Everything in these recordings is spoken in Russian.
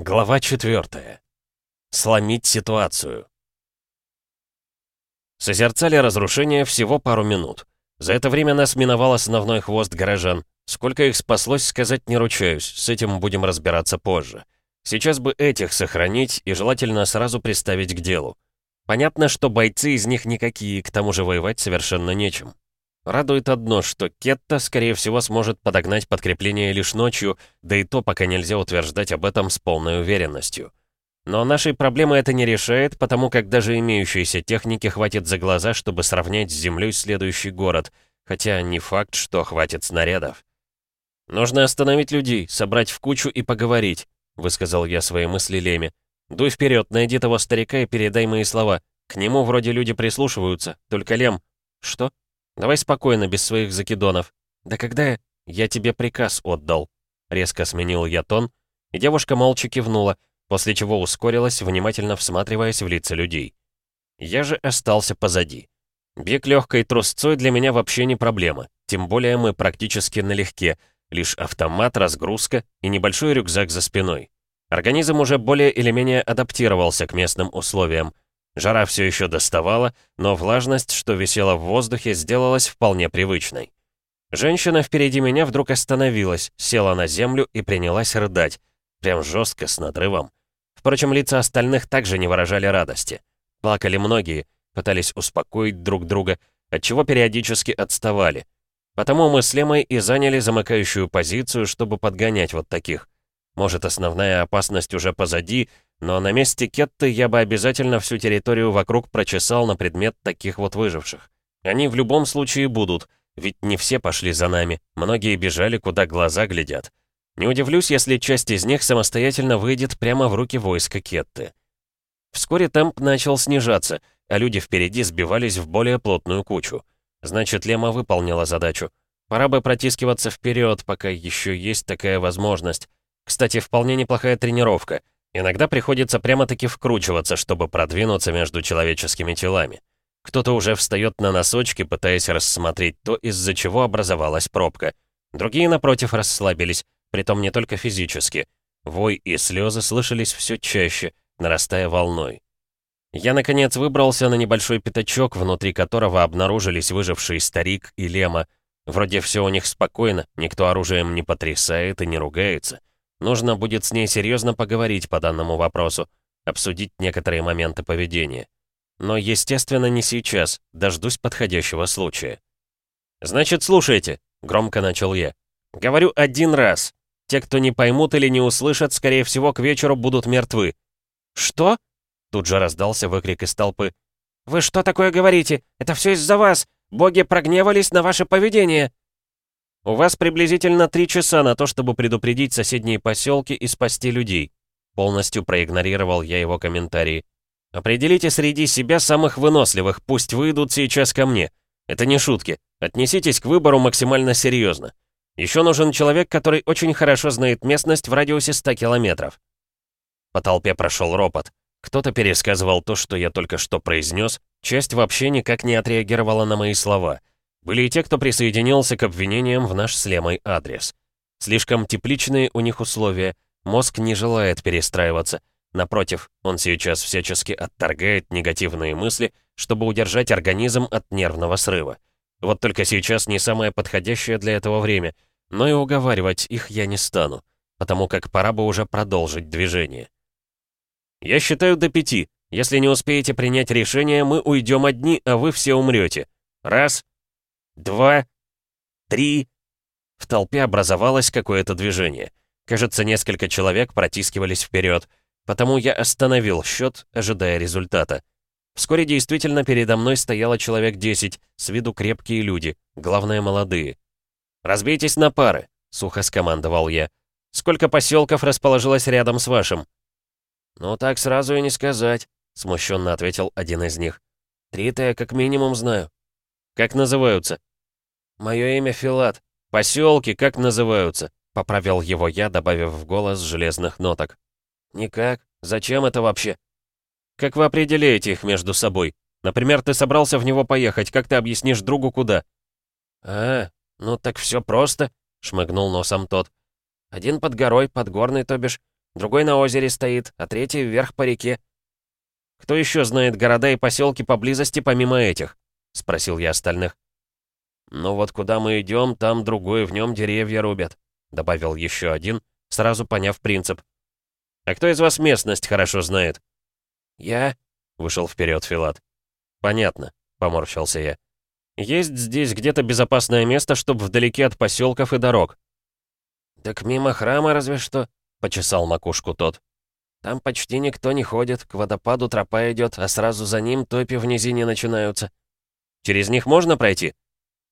Глава 4. Сломить ситуацию. Созерцали разрушение всего пару минут. За это время нас миновал основной хвост горожан. Сколько их спаслось, сказать не ручаюсь, с этим будем разбираться позже. Сейчас бы этих сохранить и желательно сразу приставить к делу. Понятно, что бойцы из них никакие, к тому же воевать совершенно нечем. Радует одно, что Кетта, скорее всего, сможет подогнать подкрепление лишь ночью, да и то пока нельзя утверждать об этом с полной уверенностью. Но нашей проблемы это не решает, потому как даже имеющейся техники хватит за глаза, чтобы сравнять с землей следующий город, хотя не факт, что хватит снарядов. «Нужно остановить людей, собрать в кучу и поговорить», — высказал я свои мысли Леме. «Дуй вперед, найди того старика и передай мои слова. К нему вроде люди прислушиваются, только Лем...» «Что?» Давай спокойно, без своих закидонов. Да когда я... Я тебе приказ отдал. Резко сменил я тон, и девушка молча кивнула, после чего ускорилась, внимательно всматриваясь в лица людей. Я же остался позади. Бег легкой трусцой для меня вообще не проблема, тем более мы практически налегке, лишь автомат, разгрузка и небольшой рюкзак за спиной. Организм уже более или менее адаптировался к местным условиям, Жара все еще доставала, но влажность, что висела в воздухе, сделалась вполне привычной. Женщина впереди меня вдруг остановилась, села на землю и принялась рыдать. Прям жестко, с надрывом. Впрочем, лица остальных также не выражали радости. Плакали многие, пытались успокоить друг друга, отчего периодически отставали. Потому мы с Лемой и заняли замыкающую позицию, чтобы подгонять вот таких. Может, основная опасность уже позади, но на месте Кетты я бы обязательно всю территорию вокруг прочесал на предмет таких вот выживших. Они в любом случае будут, ведь не все пошли за нами, многие бежали, куда глаза глядят. Не удивлюсь, если часть из них самостоятельно выйдет прямо в руки войска Кетты. Вскоре темп начал снижаться, а люди впереди сбивались в более плотную кучу. Значит, Лема выполнила задачу. Пора бы протискиваться вперед, пока еще есть такая возможность. Кстати, вполне неплохая тренировка. Иногда приходится прямо-таки вкручиваться, чтобы продвинуться между человеческими телами. Кто-то уже встает на носочки, пытаясь рассмотреть то, из-за чего образовалась пробка. Другие, напротив, расслабились, притом не только физически. Вой и слезы слышались все чаще, нарастая волной. Я, наконец, выбрался на небольшой пятачок, внутри которого обнаружились выживший старик и лема. Вроде все у них спокойно, никто оружием не потрясает и не ругается. Нужно будет с ней серьезно поговорить по данному вопросу, обсудить некоторые моменты поведения. Но, естественно, не сейчас, дождусь подходящего случая. «Значит, слушайте», — громко начал я. «Говорю один раз. Те, кто не поймут или не услышат, скорее всего, к вечеру будут мертвы». «Что?» — тут же раздался выкрик из толпы. «Вы что такое говорите? Это все из-за вас! Боги прогневались на ваше поведение!» У вас приблизительно три часа на то, чтобы предупредить соседние поселки и спасти людей. Полностью проигнорировал я его комментарии. Определите среди себя самых выносливых, пусть выйдут сейчас ко мне. Это не шутки. Отнеситесь к выбору максимально серьезно. Еще нужен человек, который очень хорошо знает местность в радиусе 100 километров. По толпе прошел ропот. Кто-то пересказывал то, что я только что произнес, часть вообще никак не отреагировала на мои слова — были и те, кто присоединился к обвинениям в наш с Лемой адрес. Слишком тепличные у них условия, мозг не желает перестраиваться. Напротив, он сейчас всячески отторгает негативные мысли, чтобы удержать организм от нервного срыва. Вот только сейчас не самое подходящее для этого время, но и уговаривать их я не стану, потому как пора бы уже продолжить движение. Я считаю до пяти. Если не успеете принять решение, мы уйдем одни, а вы все умрете. Раз, два, три...» В толпе образовалось какое-то движение. Кажется, несколько человек протискивались вперед, потому я остановил счет, ожидая результата. Вскоре действительно передо мной стояло человек 10, с виду крепкие люди, главное молодые. «Разбейтесь на пары», — сухо скомандовал я. «Сколько поселков расположилось рядом с вашим?» «Ну так сразу и не сказать», — смущенно ответил один из них. «Три-то я как минимум знаю». «Как называются?» «Мое имя Филат. Поселки как называются?» — поправил его я, добавив в голос железных ноток. «Никак. Зачем это вообще?» «Как вы определяете их между собой? Например, ты собрался в него поехать, как ты объяснишь другу, куда?» «А, ну так все просто», — шмыгнул носом тот. «Один под горой, подгорный, то бишь. другой на озере стоит, а третий вверх по реке. «Кто еще знает города и поселки поблизости помимо этих?» — спросил я остальных. «Ну вот куда мы идем, там другой, в нем деревья рубят», — добавил еще один, сразу поняв принцип. «А кто из вас местность хорошо знает?» «Я», — вышел вперед Филат. «Понятно», — поморщился я. «Есть здесь где-то безопасное место, чтобы вдалеке от поселков и дорог?» «Так мимо храма разве что», — почесал макушку тот. «Там почти никто не ходит, к водопаду тропа идет, а сразу за ним топи в низине начинаются». «Через них можно пройти?»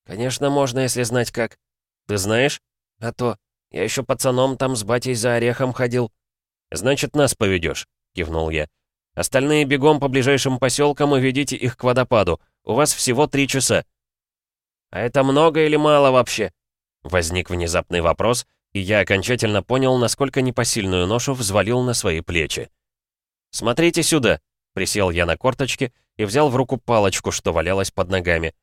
«Конечно, можно, если знать как». «Ты знаешь?» «А то. Я еще пацаном там с батей за орехом ходил». «Значит, нас поведешь», — кивнул я. «Остальные бегом по ближайшим поселкам и ведите их к водопаду. У вас всего три часа». «А это много или мало вообще?» Возник внезапный вопрос, и я окончательно понял, насколько непосильную ношу взвалил на свои плечи. «Смотрите сюда!» — присел я на корточки и взял в руку палочку, что валялась под ногами.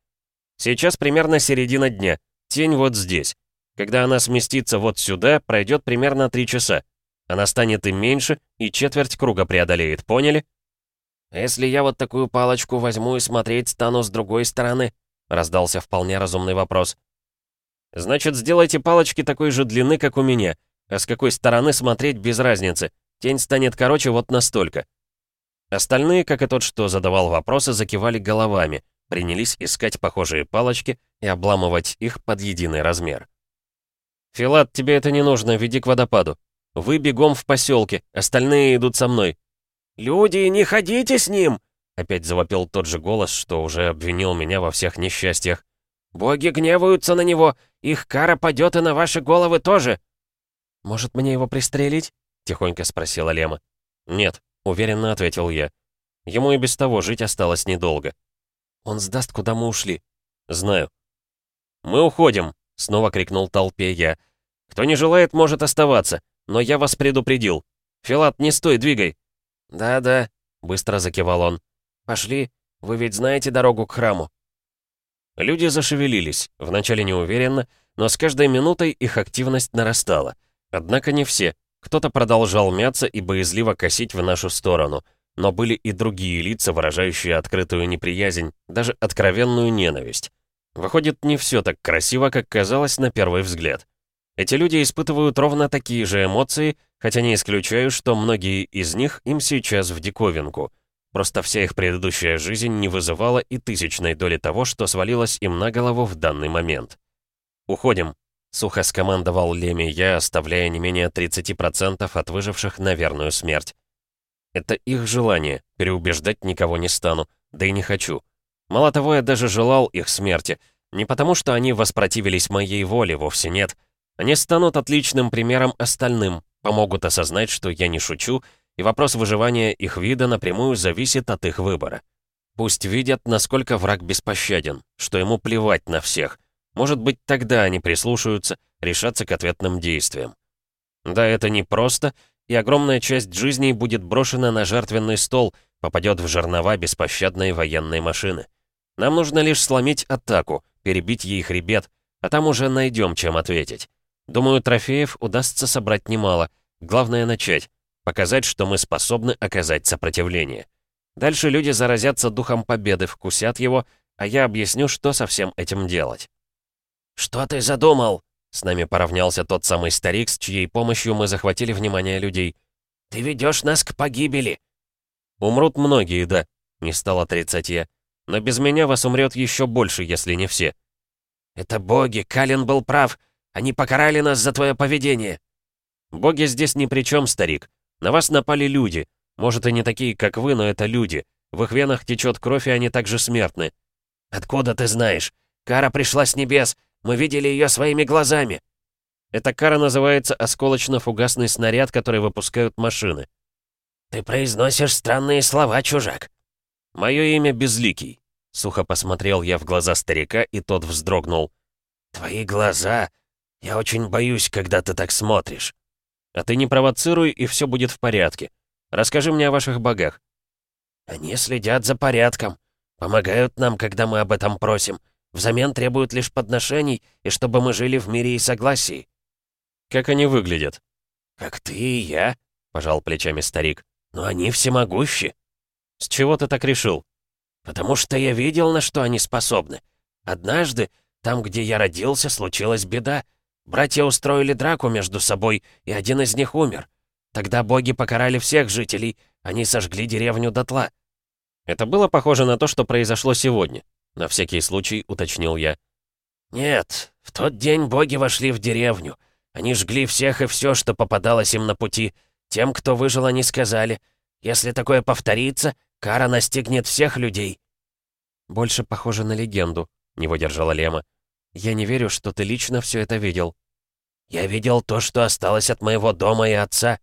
«Сейчас примерно середина дня. Тень вот здесь. Когда она сместится вот сюда, пройдет примерно три часа. Она станет и меньше, и четверть круга преодолеет, поняли? Если я вот такую палочку возьму и смотреть стану с другой стороны? Раздался вполне разумный вопрос. Значит, сделайте палочки такой же длины, как у меня. А с какой стороны смотреть без разницы. Тень станет короче вот настолько. Остальные, как и тот, что задавал вопросы, закивали головами, принялись искать похожие палочки и обламывать их под единый размер. «Филат, тебе это не нужно, веди к водопаду. Вы бегом в поселке, остальные идут со мной». «Люди, не ходите с ним!» Опять завопил тот же голос, что уже обвинил меня во всех несчастьях. «Боги гневаются на него! Их кара падет и на ваши головы тоже!» «Может, мне его пристрелить?» — тихонько спросила Лема. «Нет», — уверенно ответил я. «Ему и без того жить осталось недолго». «Он сдаст, куда мы ушли». «Знаю». «Мы уходим!» — снова крикнул толпе я. «Кто не желает, может оставаться, но я вас предупредил. Филат, не стой, двигай!» «Да-да», — быстро закивал он. «Пошли, вы ведь знаете дорогу к храму». Люди зашевелились, вначале неуверенно, но с каждой минутой их активность нарастала. Однако не все. Кто-то продолжал мяться и боязливо косить в нашу сторону. Но были и другие лица, выражающие открытую неприязнь, даже откровенную ненависть. Выходит, не все так красиво, как казалось на первый взгляд. Эти люди испытывают ровно такие же эмоции, хотя не исключаю, что многие из них им сейчас в диковинку. Просто вся их предыдущая жизнь не вызывала и тысячной доли того, что свалилось им на голову в данный момент. «Уходим», — сухо скомандовал Леми я, оставляя не менее 30% от выживших на верную смерть. Это их желание, переубеждать никого не стану, да и не хочу. Мало того, я даже желал их смерти. Не потому, что они воспротивились моей воле, вовсе нет. Они станут отличным примером остальным, помогут осознать, что я не шучу, и вопрос выживания их вида напрямую зависит от их выбора. Пусть видят, насколько враг беспощаден, что ему плевать на всех. Может быть, тогда они прислушаются, решатся к ответным действиям. Да, это непросто, и огромная часть жизни будет брошена на жертвенный стол, попадет в жернова беспощадной военной машины. Нам нужно лишь сломить атаку, перебить ей хребет, а там уже найдем, чем ответить. Думаю, трофеев удастся собрать немало. Главное начать. Показать, что мы способны оказать сопротивление. Дальше люди заразятся духом победы, вкусят его, а я объясню, что со всем этим делать. «Что ты задумал?» С нами поравнялся тот самый старик, с чьей помощью мы захватили внимание людей. «Ты ведешь нас к погибели!» «Умрут многие, да», — не стал отрицать я. «Но без меня вас умрет еще больше, если не все». «Это боги, Калин был прав. Они покарали нас за твое поведение». «Боги здесь ни при чем, старик. На вас напали люди. Может, и не такие, как вы, но это люди. В их венах течет кровь, и они также смертны». «Откуда ты знаешь? Кара пришла с небес. Мы видели ее своими глазами». Эта кара называется осколочно-фугасный снаряд, который выпускают машины. «Ты произносишь странные слова, чужак». «Мое имя Безликий», — сухо посмотрел я в глаза старика, и тот вздрогнул. «Твои глаза? Я очень боюсь, когда ты так смотришь». «А ты не провоцируй, и все будет в порядке. Расскажи мне о ваших богах». «Они следят за порядком, помогают нам, когда мы об этом просим». Взамен требуют лишь подношений, и чтобы мы жили в мире и согласии». «Как они выглядят?» «Как ты и я», — пожал плечами старик. «Но они всемогущи». «С чего ты так решил?» «Потому что я видел, на что они способны. Однажды, там, где я родился, случилась беда. Братья устроили драку между собой, и один из них умер. Тогда боги покарали всех жителей, они сожгли деревню дотла». «Это было похоже на то, что произошло сегодня», — на всякий случай уточнил я. «Нет, в тот день боги вошли в деревню. Они жгли всех и все, что попадалось им на пути. Тем, кто выжил, они сказали, если такое повторится, кара настигнет всех людей». «Больше похоже на легенду», — не выдержала Лема. «Я не верю, что ты лично все это видел». «Я видел то, что осталось от моего дома и отца».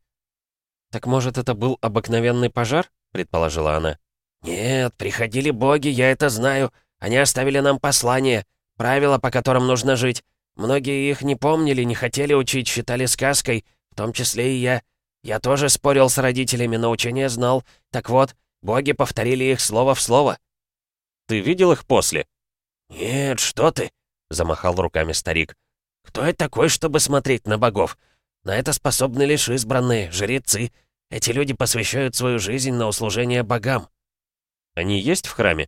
«Так может, это был обыкновенный пожар?» — предположила она. «Нет, приходили боги, я это знаю. Они оставили нам послание, правила, по которым нужно жить. Многие их не помнили, не хотели учить, считали сказкой, в том числе и я. Я тоже спорил с родителями, но учение знал. Так вот, боги повторили их слово в слово». «Ты видел их после?» «Нет, что ты?» — замахал руками старик. «Кто я такой, чтобы смотреть на богов? На это способны лишь избранные, жрецы. Эти люди посвящают свою жизнь на услужение богам». «Они есть в храме?»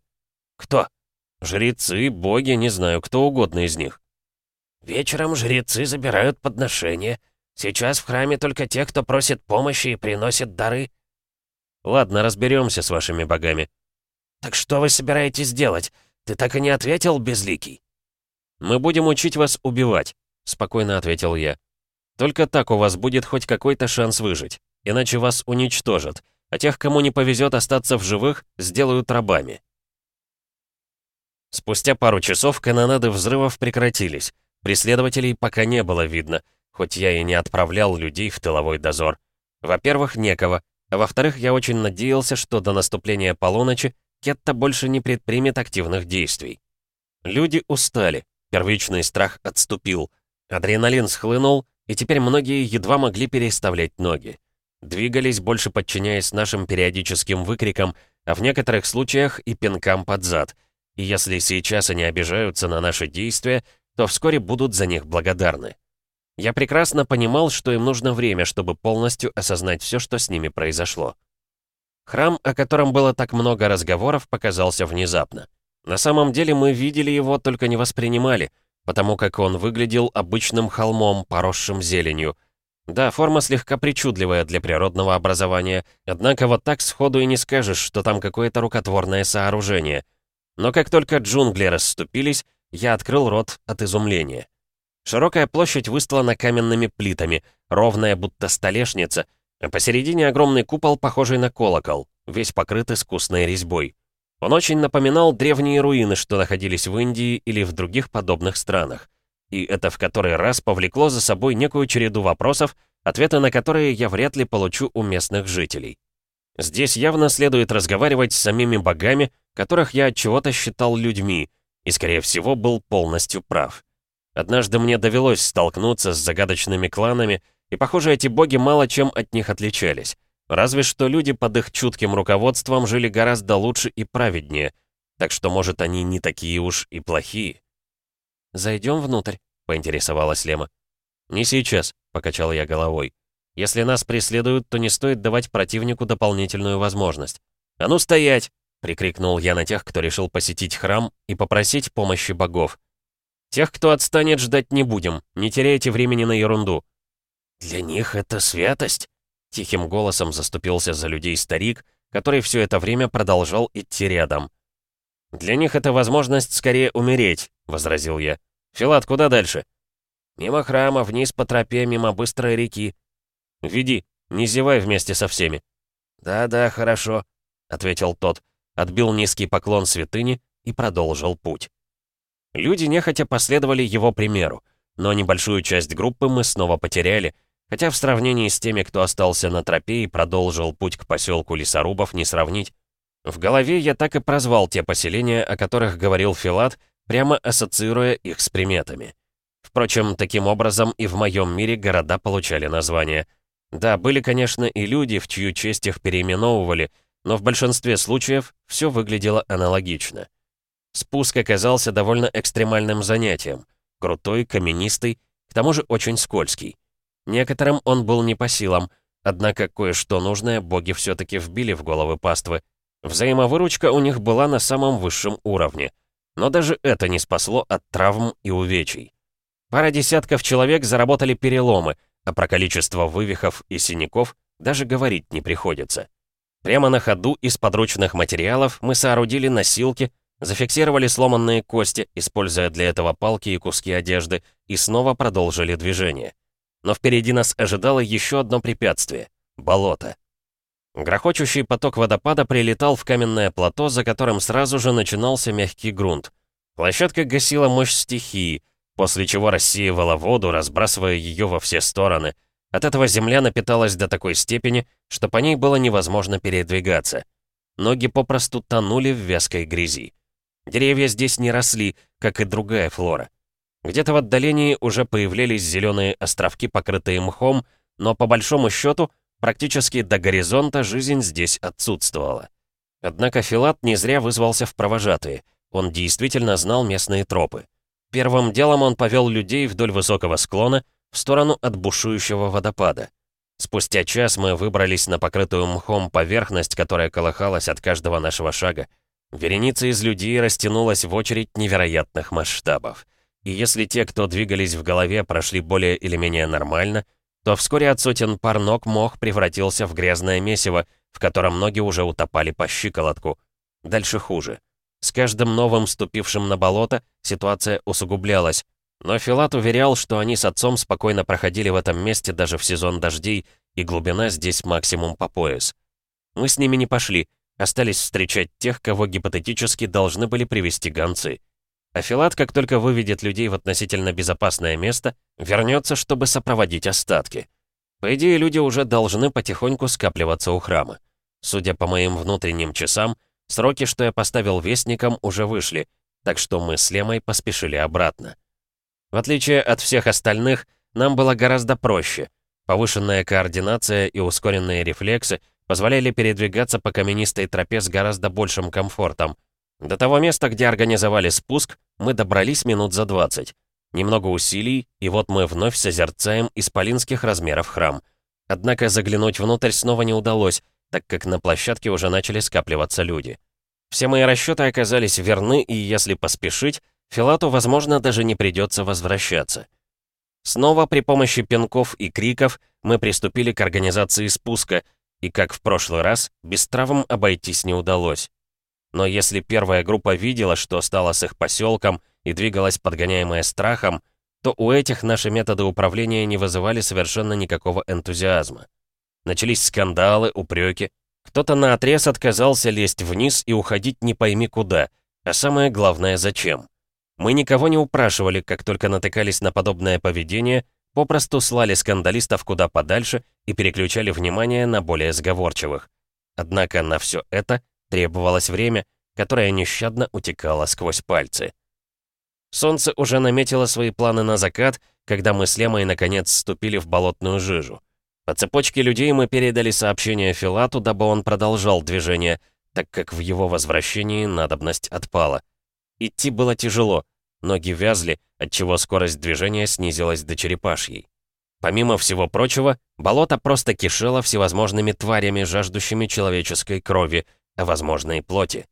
«Кто?» «Жрецы, боги, не знаю, кто угодно из них». «Вечером жрецы забирают подношения. Сейчас в храме только те, кто просит помощи и приносит дары». «Ладно, разберемся с вашими богами». «Так что вы собираетесь делать? Ты так и не ответил, Безликий?» «Мы будем учить вас убивать», — спокойно ответил я. «Только так у вас будет хоть какой-то шанс выжить, иначе вас уничтожат, а тех, кому не повезет остаться в живых, сделают рабами». Спустя пару часов канонады взрывов прекратились. Преследователей пока не было видно, хоть я и не отправлял людей в тыловой дозор. Во-первых, некого, а во-вторых, я очень надеялся, что до наступления полуночи Кетта больше не предпримет активных действий. Люди устали, первичный страх отступил, адреналин схлынул, и теперь многие едва могли переставлять ноги. Двигались, больше подчиняясь нашим периодическим выкрикам, а в некоторых случаях и пинкам под зад. И если сейчас они обижаются на наши действия, то вскоре будут за них благодарны. Я прекрасно понимал, что им нужно время, чтобы полностью осознать все, что с ними произошло. Храм, о котором было так много разговоров, показался внезапно. На самом деле мы видели его, только не воспринимали, потому как он выглядел обычным холмом, поросшим зеленью. Да, форма слегка причудливая для природного образования, однако вот так сходу и не скажешь, что там какое-то рукотворное сооружение. Но как только джунгли расступились, я открыл рот от изумления. Широкая площадь выстлана каменными плитами, ровная будто столешница — а посередине огромный купол, похожий на колокол, весь покрыт искусной резьбой. Он очень напоминал древние руины, что находились в Индии или в других подобных странах. И это в который раз повлекло за собой некую череду вопросов, ответы на которые я вряд ли получу у местных жителей. Здесь явно следует разговаривать с самими богами, которых я от чего-то считал людьми, и, скорее всего, был полностью прав. Однажды мне довелось столкнуться с загадочными кланами, и, похоже, эти боги мало чем от них отличались. Разве что люди под их чутким руководством жили гораздо лучше и праведнее. Так что, может, они не такие уж и плохие. «Зайдем внутрь?» — поинтересовалась Лема. «Не сейчас», — покачал я головой. «Если нас преследуют, то не стоит давать противнику дополнительную возможность». «А ну стоять!» — прикрикнул я на тех, кто решил посетить храм и попросить помощи богов. «Тех, кто отстанет, ждать не будем. Не теряйте времени на ерунду. «Для них это святость?» Тихим голосом заступился за людей старик, который все это время продолжал идти рядом. «Для них это возможность скорее умереть», — возразил я. «Филат, куда дальше?» «Мимо храма, вниз по тропе, мимо быстрой реки». «Веди, не зевай вместе со всеми». «Да-да, хорошо», — ответил тот, отбил низкий поклон святыни и продолжил путь. Люди нехотя последовали его примеру, но небольшую часть группы мы снова потеряли, Хотя в сравнении с теми, кто остался на тропе и продолжил путь к поселку лесорубов, не сравнить. В голове я так и прозвал те поселения, о которых говорил Филат, прямо ассоциируя их с приметами. Впрочем, таким образом и в моем мире города получали названия. Да, были, конечно, и люди, в чью честь их переименовывали, но в большинстве случаев все выглядело аналогично. Спуск оказался довольно экстремальным занятием. Крутой, каменистый, к тому же очень скользкий. Некоторым он был не по силам, Однако кое-что нужное боги все-таки вбили в головы паствы. Взаимовыручка у них была на самом высшем уровне. Но даже это не спасло от травм и увечий. Пара десятков человек заработали переломы, а про количество вывихов и синяков даже говорить не приходится. Прямо на ходу из подручных материалов мы соорудили носилки, зафиксировали сломанные кости, используя для этого палки и куски одежды, и снова продолжили движение. Но впереди нас ожидало еще одно препятствие — болото. Грохочущий поток водопада прилетал в каменное плато, за которым сразу же начинался мягкий грунт. Площадка гасила мощь стихии, после чего рассеивала воду, разбрасывая ее во все стороны. От этого земля напиталась до такой степени, что по ней было невозможно передвигаться. Ноги попросту тонули в вязкой грязи. Деревья здесь не росли, как и другая флора. Где-то в отдалении уже появлялись зеленые островки, покрытые мхом, но по большому счету, практически до горизонта жизнь здесь отсутствовала. Однако Филат не зря вызвался в провожатые. Он действительно знал местные тропы. Первым делом он повел людей вдоль высокого склона в сторону от бушующего водопада. Спустя час мы выбрались на покрытую мхом поверхность, которая колыхалась от каждого нашего шага. Вереница из людей растянулась в очередь невероятных масштабов. И если те, кто двигались в голове, прошли более или менее нормально, то вскоре от сотен пар ног мох превратился в грязное месиво, в котором ноги уже утопали по щиколотку. Дальше хуже. С каждым новым ступившим на болото ситуация усугублялась, но Филат уверял, что они с отцом спокойно проходили в этом месте даже в сезон дождей, и глубина здесь максимум по пояс. Мы с ними не пошли, остались встречать тех, кого гипотетически должны были привести гонцы. А Филат, как только выведет людей в относительно безопасное место, вернется, чтобы сопроводить остатки. По идее, люди уже должны потихоньку скапливаться у храма. Судя по моим внутренним часам, Сроки, что я поставил вестникам, уже вышли, так что мы с Лемой поспешили обратно. В отличие от всех остальных, нам было гораздо проще. Повышенная координация и ускоренные рефлексы позволяли передвигаться по каменистой тропе с гораздо большим комфортом. До того места, где организовали спуск, мы добрались минут за 20. Немного усилий, и вот мы вновь созерцаем исполинских размеров храм. Однако заглянуть внутрь снова не удалось, так как на площадке уже начали скапливаться люди. Все мои расчеты оказались верны, и если поспешить, Филату, возможно, даже не придется возвращаться. Снова при помощи пинков и криков мы приступили к организации спуска, и, как в прошлый раз, без травм обойтись не удалось. Но если первая группа видела, что стало с их поселком и двигалась подгоняемая страхом, то у этих наши методы управления не вызывали совершенно никакого энтузиазма. Начались скандалы, упреки. Кто-то наотрез отказался лезть вниз и уходить не пойми куда. А самое главное, зачем. Мы никого не упрашивали, как только натыкались на подобное поведение, попросту слали скандалистов куда подальше и переключали внимание на более сговорчивых. Однако на все это требовалось время, которое нещадно утекало сквозь пальцы. Солнце уже наметило свои планы на закат, когда мы с Лемой наконец вступили в болотную жижу. По цепочке людей мы передали сообщение Филату, дабы он продолжал движение, так как в его возвращении надобность отпала. Идти было тяжело, ноги вязли, отчего скорость движения снизилась до черепашьей. Помимо всего прочего, болото просто кишело всевозможными тварями, жаждущими человеческой крови, а возможно и плоти.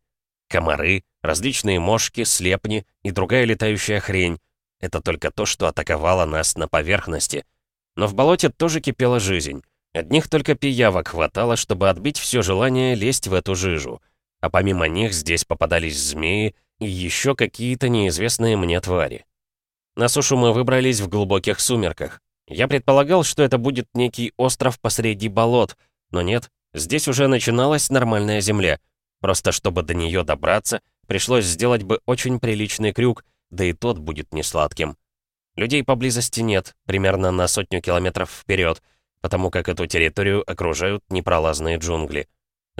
Комары, различные мошки, слепни и другая летающая хрень — это только то, что атаковало нас на поверхности — но в болоте тоже кипела жизнь. Одних только пиявок хватало, чтобы отбить все желание лезть в эту жижу. А помимо них здесь попадались змеи и еще какие-то неизвестные мне твари. На сушу мы выбрались в глубоких сумерках. Я предполагал, что это будет некий остров посреди болот, но нет, здесь уже начиналась нормальная земля. Просто чтобы до нее добраться, пришлось сделать бы очень приличный крюк, да и тот будет несладким. Людей поблизости нет, примерно на сотню километров вперед, потому как эту территорию окружают непролазные джунгли.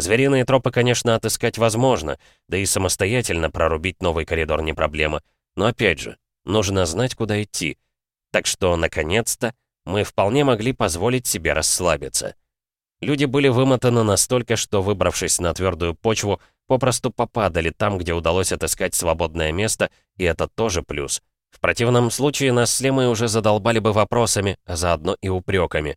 Звериные тропы, конечно, отыскать возможно, да и самостоятельно прорубить новый коридор не проблема. Но опять же, нужно знать, куда идти. Так что, наконец-то, мы вполне могли позволить себе расслабиться. Люди были вымотаны настолько, что, выбравшись на твердую почву, попросту попадали там, где удалось отыскать свободное место, и это тоже плюс. В противном случае нас с Лемой уже задолбали бы вопросами, а заодно и упреками.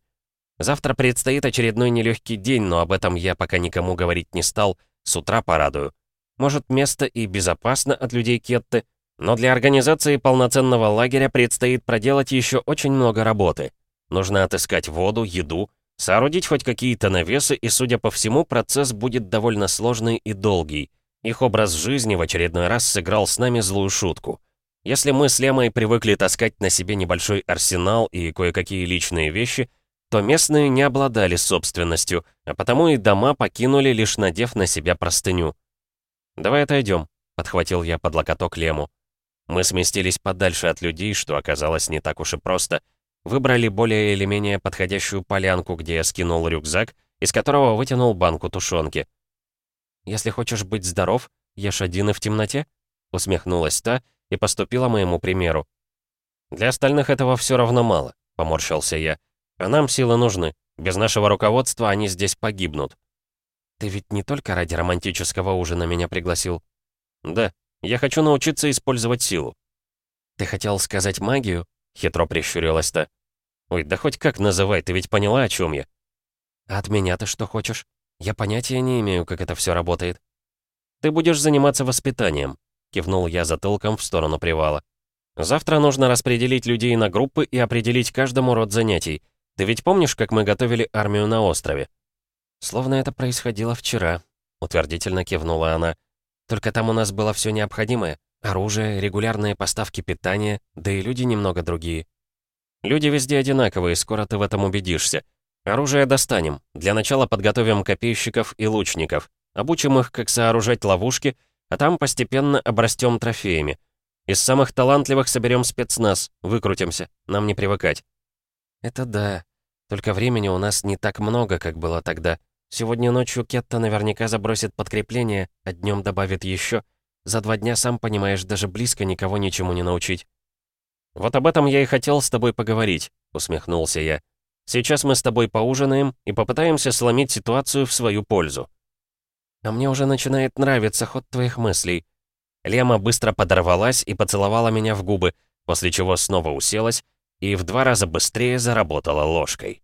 Завтра предстоит очередной нелегкий день, но об этом я пока никому говорить не стал, с утра порадую. Может, место и безопасно от людей Кетты, но для организации полноценного лагеря предстоит проделать еще очень много работы. Нужно отыскать воду, еду, соорудить хоть какие-то навесы, и, судя по всему, процесс будет довольно сложный и долгий. Их образ жизни в очередной раз сыграл с нами злую шутку. Если мы с Лемой привыкли таскать на себе небольшой арсенал и кое-какие личные вещи, то местные не обладали собственностью, а потому и дома покинули, лишь надев на себя простыню. «Давай отойдем», — подхватил я под локоток Лему. Мы сместились подальше от людей, что оказалось не так уж и просто. Выбрали более или менее подходящую полянку, где я скинул рюкзак, из которого вытянул банку тушенки. «Если хочешь быть здоров, ешь один и в темноте», — усмехнулась та и поступила моему примеру. «Для остальных этого все равно мало», — поморщился я. «А нам силы нужны. Без нашего руководства они здесь погибнут». «Ты ведь не только ради романтического ужина меня пригласил?» «Да, я хочу научиться использовать силу». «Ты хотел сказать магию?» — хитро прищурилась та. «Ой, да хоть как называй, ты ведь поняла, о чем я?» «А от меня ты что хочешь? Я понятия не имею, как это все работает». «Ты будешь заниматься воспитанием», — кивнул я затылком в сторону привала. «Завтра нужно распределить людей на группы и определить каждому род занятий. Ты ведь помнишь, как мы готовили армию на острове?» «Словно это происходило вчера», — утвердительно кивнула она. «Только там у нас было все необходимое. Оружие, регулярные поставки питания, да и люди немного другие». «Люди везде одинаковые, скоро ты в этом убедишься. Оружие достанем. Для начала подготовим копейщиков и лучников. Обучим их, как сооружать ловушки, а там постепенно обрастем трофеями. Из самых талантливых соберем спецназ, выкрутимся, нам не привыкать». «Это да. Только времени у нас не так много, как было тогда. Сегодня ночью Кетта наверняка забросит подкрепление, а днем добавит еще. За два дня, сам понимаешь, даже близко никого ничему не научить». «Вот об этом я и хотел с тобой поговорить», — усмехнулся я. Сейчас мы с тобой поужинаем и попытаемся сломить ситуацию в свою пользу». «А мне уже начинает нравиться ход твоих мыслей». Лема быстро подорвалась и поцеловала меня в губы, после чего снова уселась и в два раза быстрее заработала ложкой.